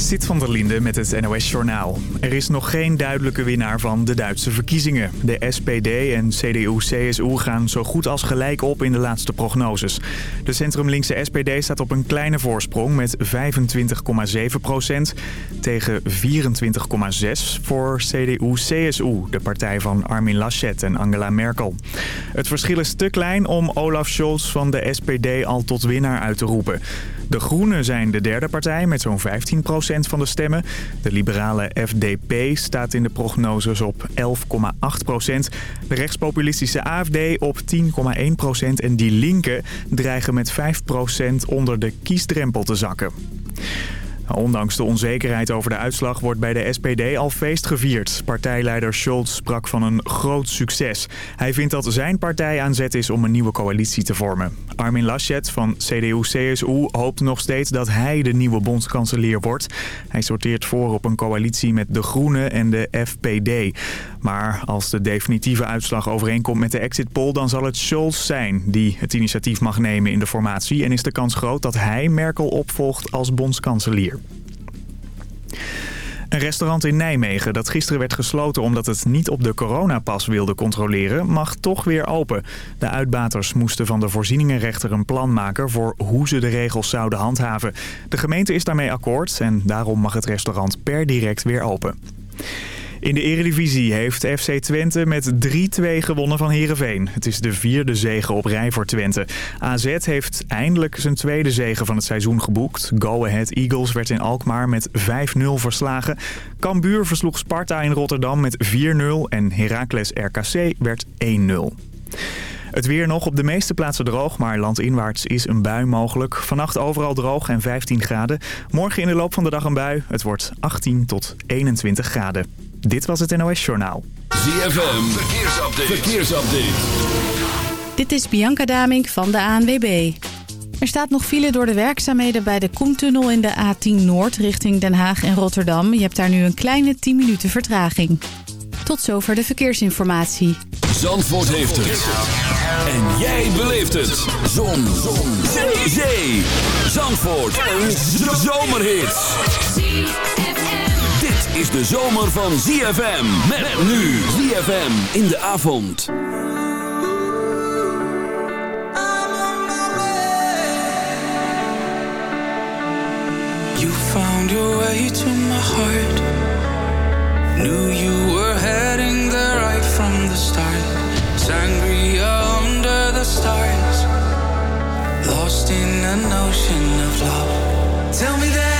Zit van der Linde met het NOS-journaal. Er is nog geen duidelijke winnaar van de Duitse verkiezingen. De SPD en CDU-CSU gaan zo goed als gelijk op in de laatste prognoses. De centrumlinkse SPD staat op een kleine voorsprong met 25,7 procent... tegen 24,6 voor CDU-CSU, de partij van Armin Laschet en Angela Merkel. Het verschil is te klein om Olaf Scholz van de SPD al tot winnaar uit te roepen. De Groenen zijn de derde partij met zo'n 15% van de stemmen. De liberale FDP staat in de prognoses op 11,8% De rechtspopulistische AFD op 10,1% en die linken dreigen met 5% onder de kiesdrempel te zakken. Ondanks de onzekerheid over de uitslag wordt bij de SPD al feest gevierd. Partijleider Scholz sprak van een groot succes. Hij vindt dat zijn partij aan zet is om een nieuwe coalitie te vormen. Armin Laschet van CDU-CSU hoopt nog steeds dat hij de nieuwe bondskanselier wordt. Hij sorteert voor op een coalitie met de Groenen en de FPD. Maar als de definitieve uitslag overeenkomt met de exit poll... dan zal het Scholz zijn die het initiatief mag nemen in de formatie... en is de kans groot dat hij Merkel opvolgt als bondskanselier. Een restaurant in Nijmegen dat gisteren werd gesloten omdat het niet op de coronapas wilde controleren, mag toch weer open. De uitbaters moesten van de voorzieningenrechter een plan maken voor hoe ze de regels zouden handhaven. De gemeente is daarmee akkoord en daarom mag het restaurant per direct weer open. In de Eredivisie heeft FC Twente met 3-2 gewonnen van Heerenveen. Het is de vierde zege op rij voor Twente. AZ heeft eindelijk zijn tweede zege van het seizoen geboekt. Go Ahead Eagles werd in Alkmaar met 5-0 verslagen. Cambuur versloeg Sparta in Rotterdam met 4-0 en Heracles RKC werd 1-0. Het weer nog op de meeste plaatsen droog, maar landinwaarts is een bui mogelijk. Vannacht overal droog en 15 graden. Morgen in de loop van de dag een bui. Het wordt 18 tot 21 graden. Dit was het NOS Journaal. ZFM, verkeersupdate. verkeersupdate. Dit is Bianca Damink van de ANWB. Er staat nog file door de werkzaamheden bij de Koentunnel in de A10 Noord richting Den Haag en Rotterdam. Je hebt daar nu een kleine 10 minuten vertraging. Tot zover de verkeersinformatie. Zandvoort heeft het. En jij beleeft het. Zon. Zon. Zee. Zandvoort. Een zomerhit is de zomer van ZFM. Met, nu ZFM in de avond. You found your way to my heart. Knew you were heading there right from the start. Sangria under the stars. Lost in an ocean of love. Tell me that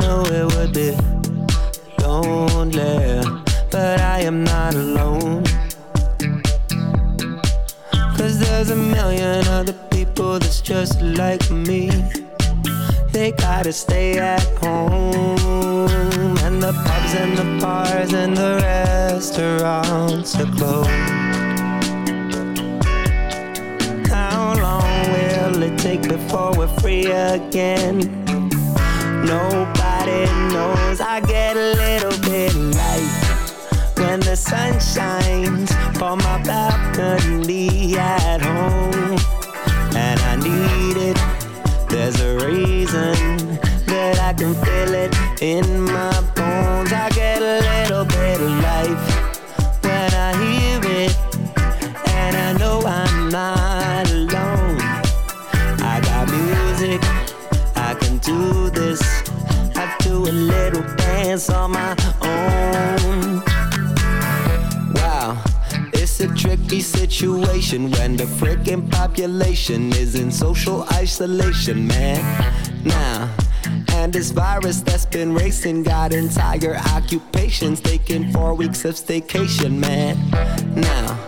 Knew it would be lonely, but I am not alone. Cause there's a million other people that's just like me they gotta stay at home. And the pubs and the bars and the restaurants are closed. How long will it take before we're free again? Nobody knows. I get a little bit light when the sun shines from my balcony at home. And I need it there's a reason that I can feel it in my bones. I get a little bit of life dance on my own it's a tricky situation when the freaking population is in social isolation, man. Now, and this virus that's been racing got entire occupations taking four weeks of staycation, man. Now,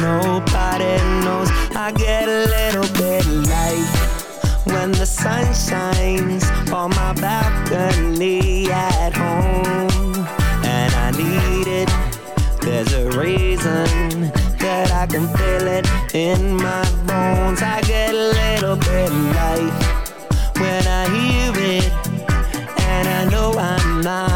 Nobody knows I get a little bit light when the sun shines on my balcony at home. And I need it, there's a reason that I can feel it in my bones. I get a little bit light when I hear it, and I know I'm not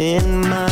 in my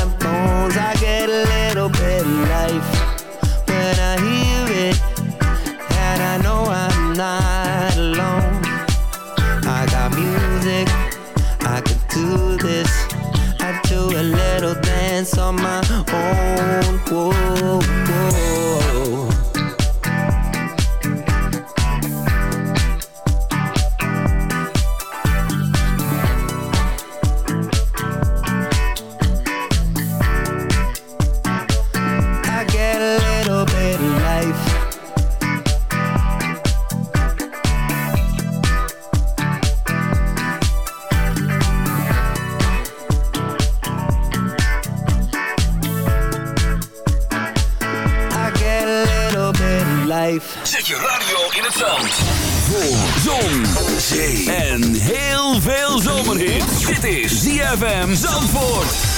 ZFM Zandvoort.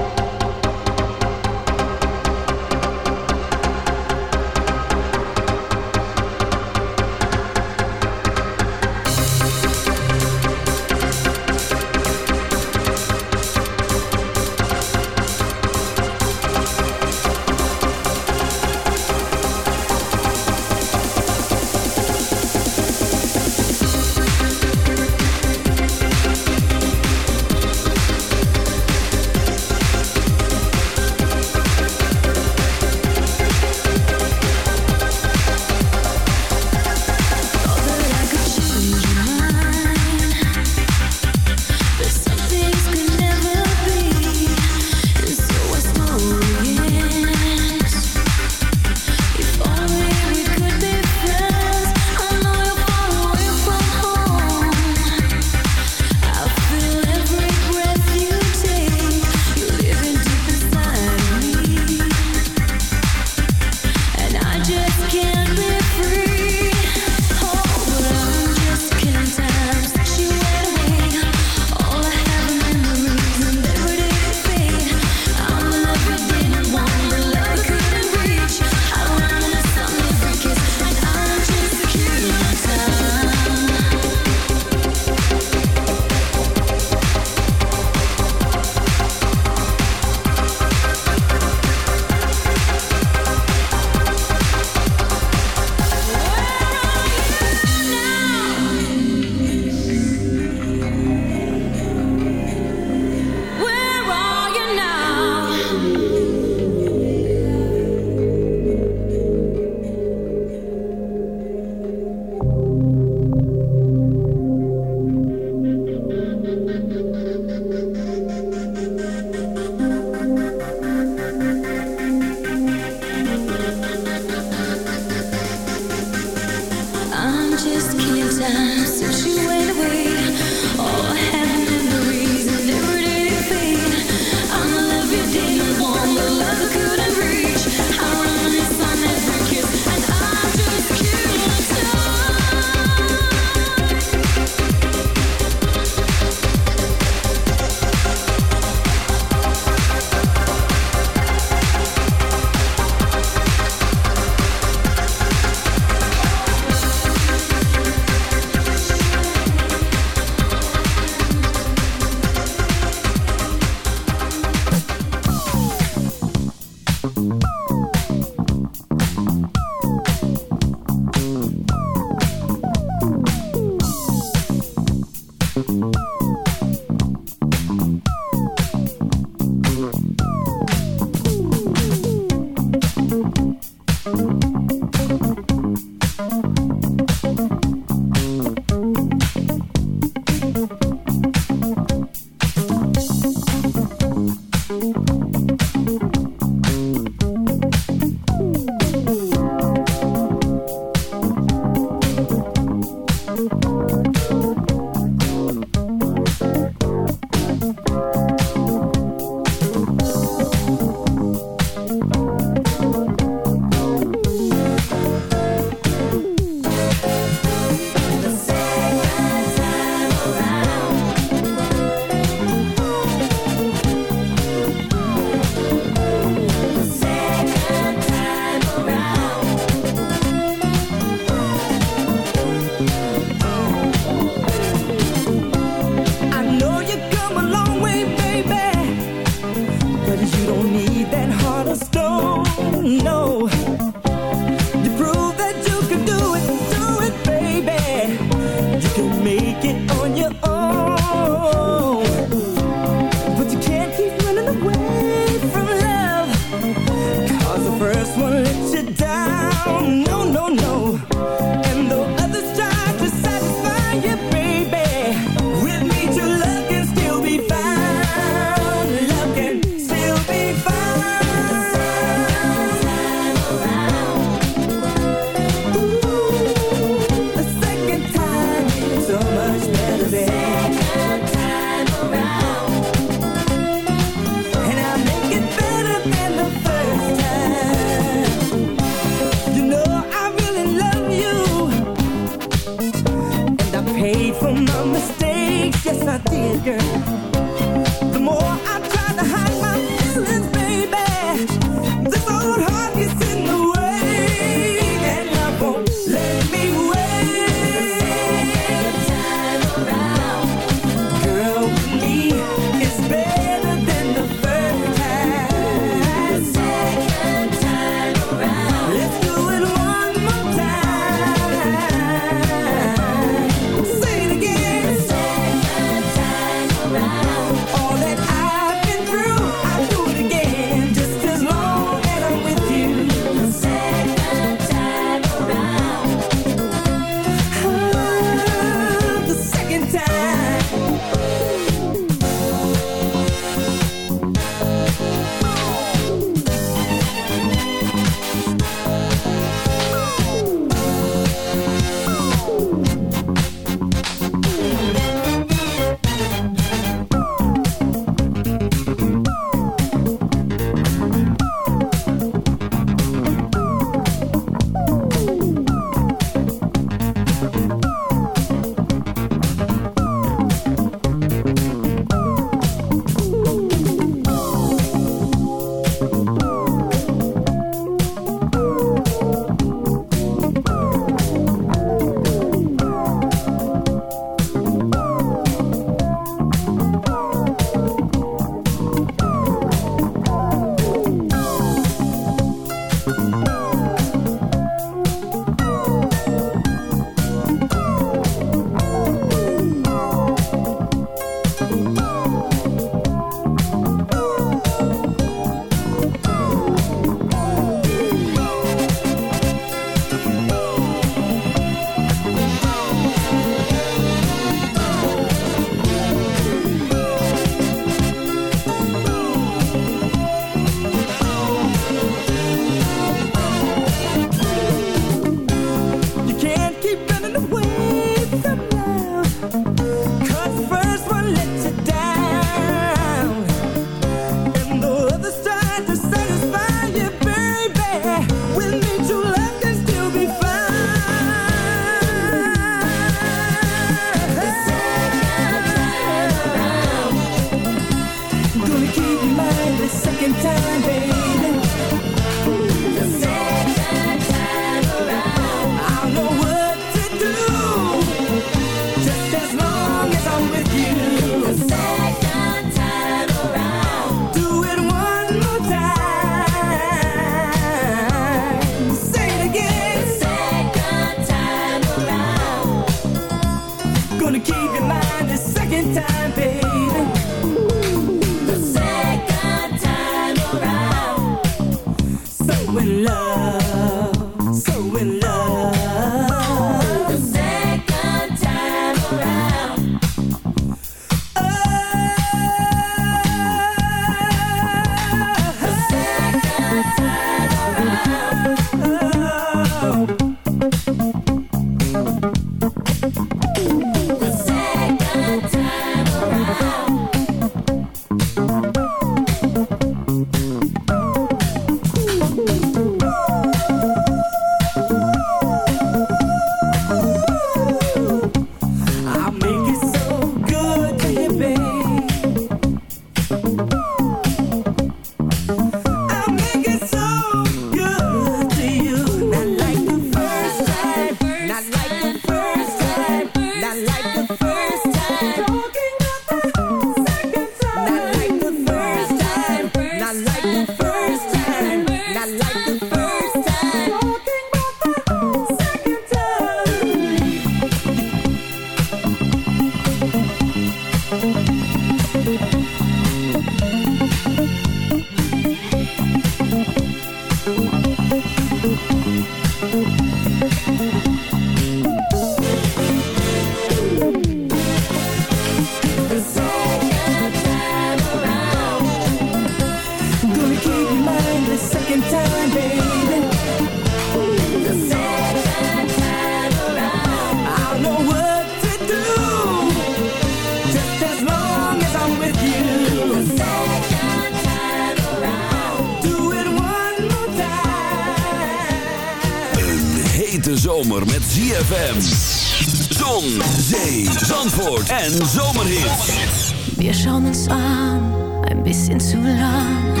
En zomerhits. Wir schauen uns an, ein bisschen zu lang.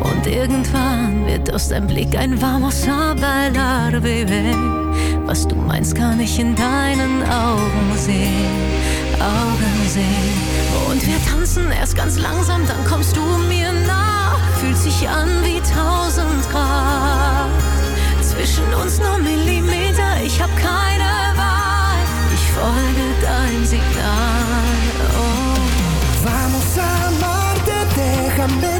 Und irgendwann wird aus deinem Blick ein vamos a bailar, baby. Was du meinst, kann ich in deinen Augen sehen, Augen sehen. Und wir tanzen erst ganz langsam, dann kommst du mir nach. Fühlt sich an wie tausend Grad. Zwischen uns nur Millimeter, ich hab keine Vamos a amarte, déjame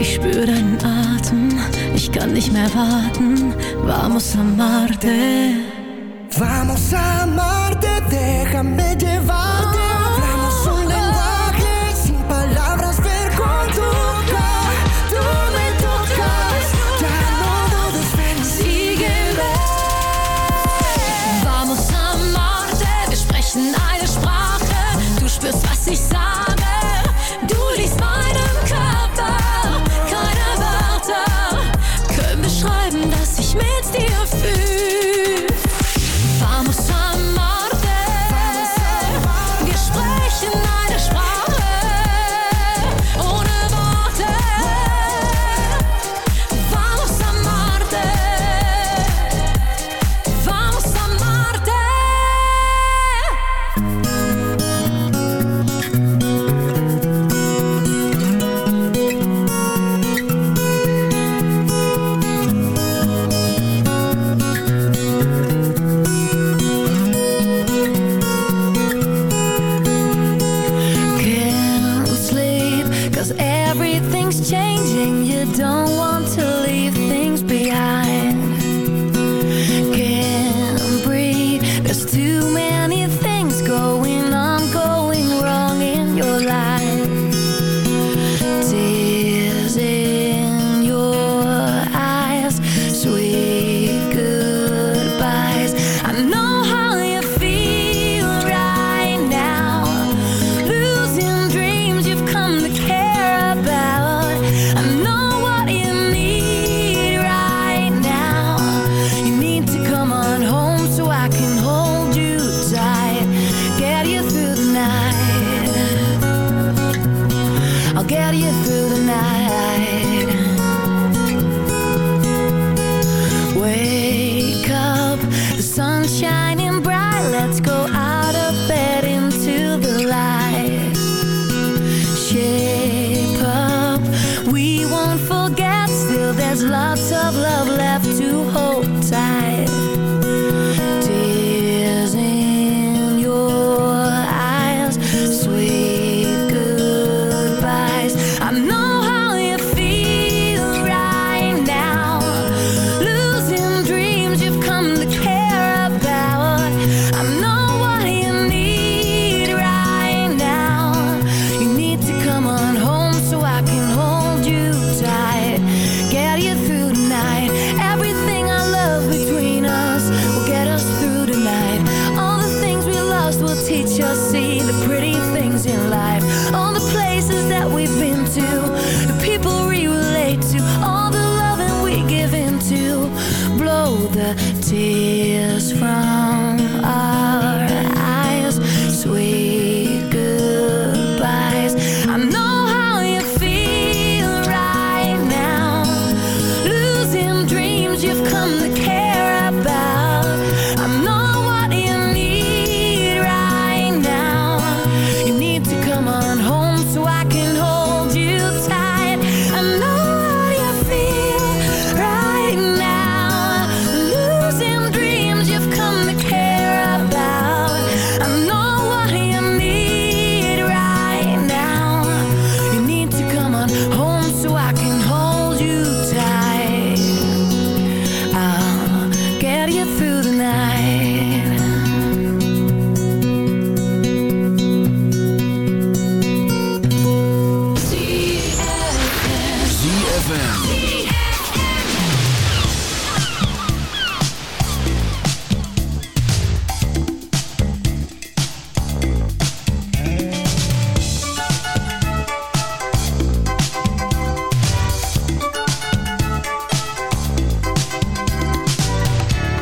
Ich spüre deinen ich kann nicht mehr warten. Vamos a amarte. Vamos a amarte, déjame llevarte. Dass ich mit dir fühle.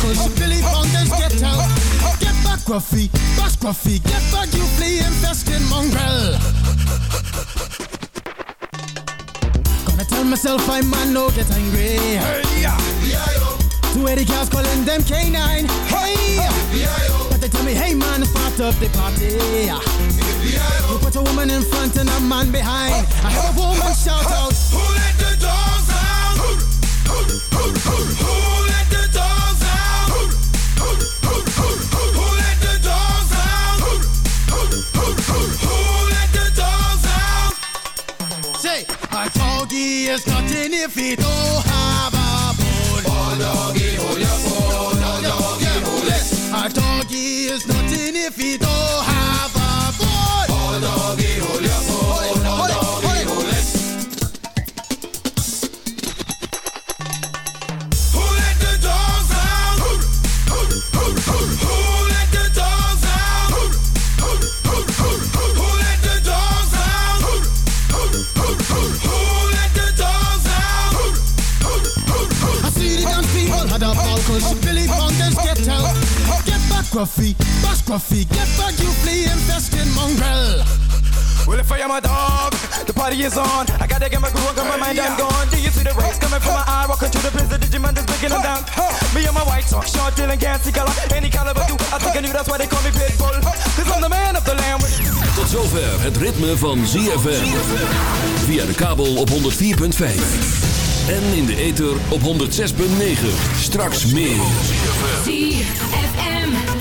Cause you Billy Fountains get out. Get back, Gruffy, bash Gruffy, get back, you flea infested mongrel. Gonna tell myself I man no get angry. Hey, yeah. Two Eddie cats calling them K9. Hey, but they tell me, hey man, start up the party. You put a woman in front and a man behind. I heard a woman shout out. Is nothing if he don't have a bone. Oh, doggy, hold your bone. Oh, doggy, hold it. A doggy is nothing if he don't have Gruffy, get back, you flea infested mongrel. Well, if I am a dog, the party is on. I gotta get my groove on, 'cause my mind I'm gone. Do you see the rays coming from my eye? Walking through the the Digimon is breaking them down. Me and my white talk, short, dealing, can't see color. Any caliber, do I think I knew that's why they call me Pitbull. Cause I'm the man of the land. Tot zover het ritme van ZFM. Via de kabel op 104.5. En in de ether op 106.9. Straks meer.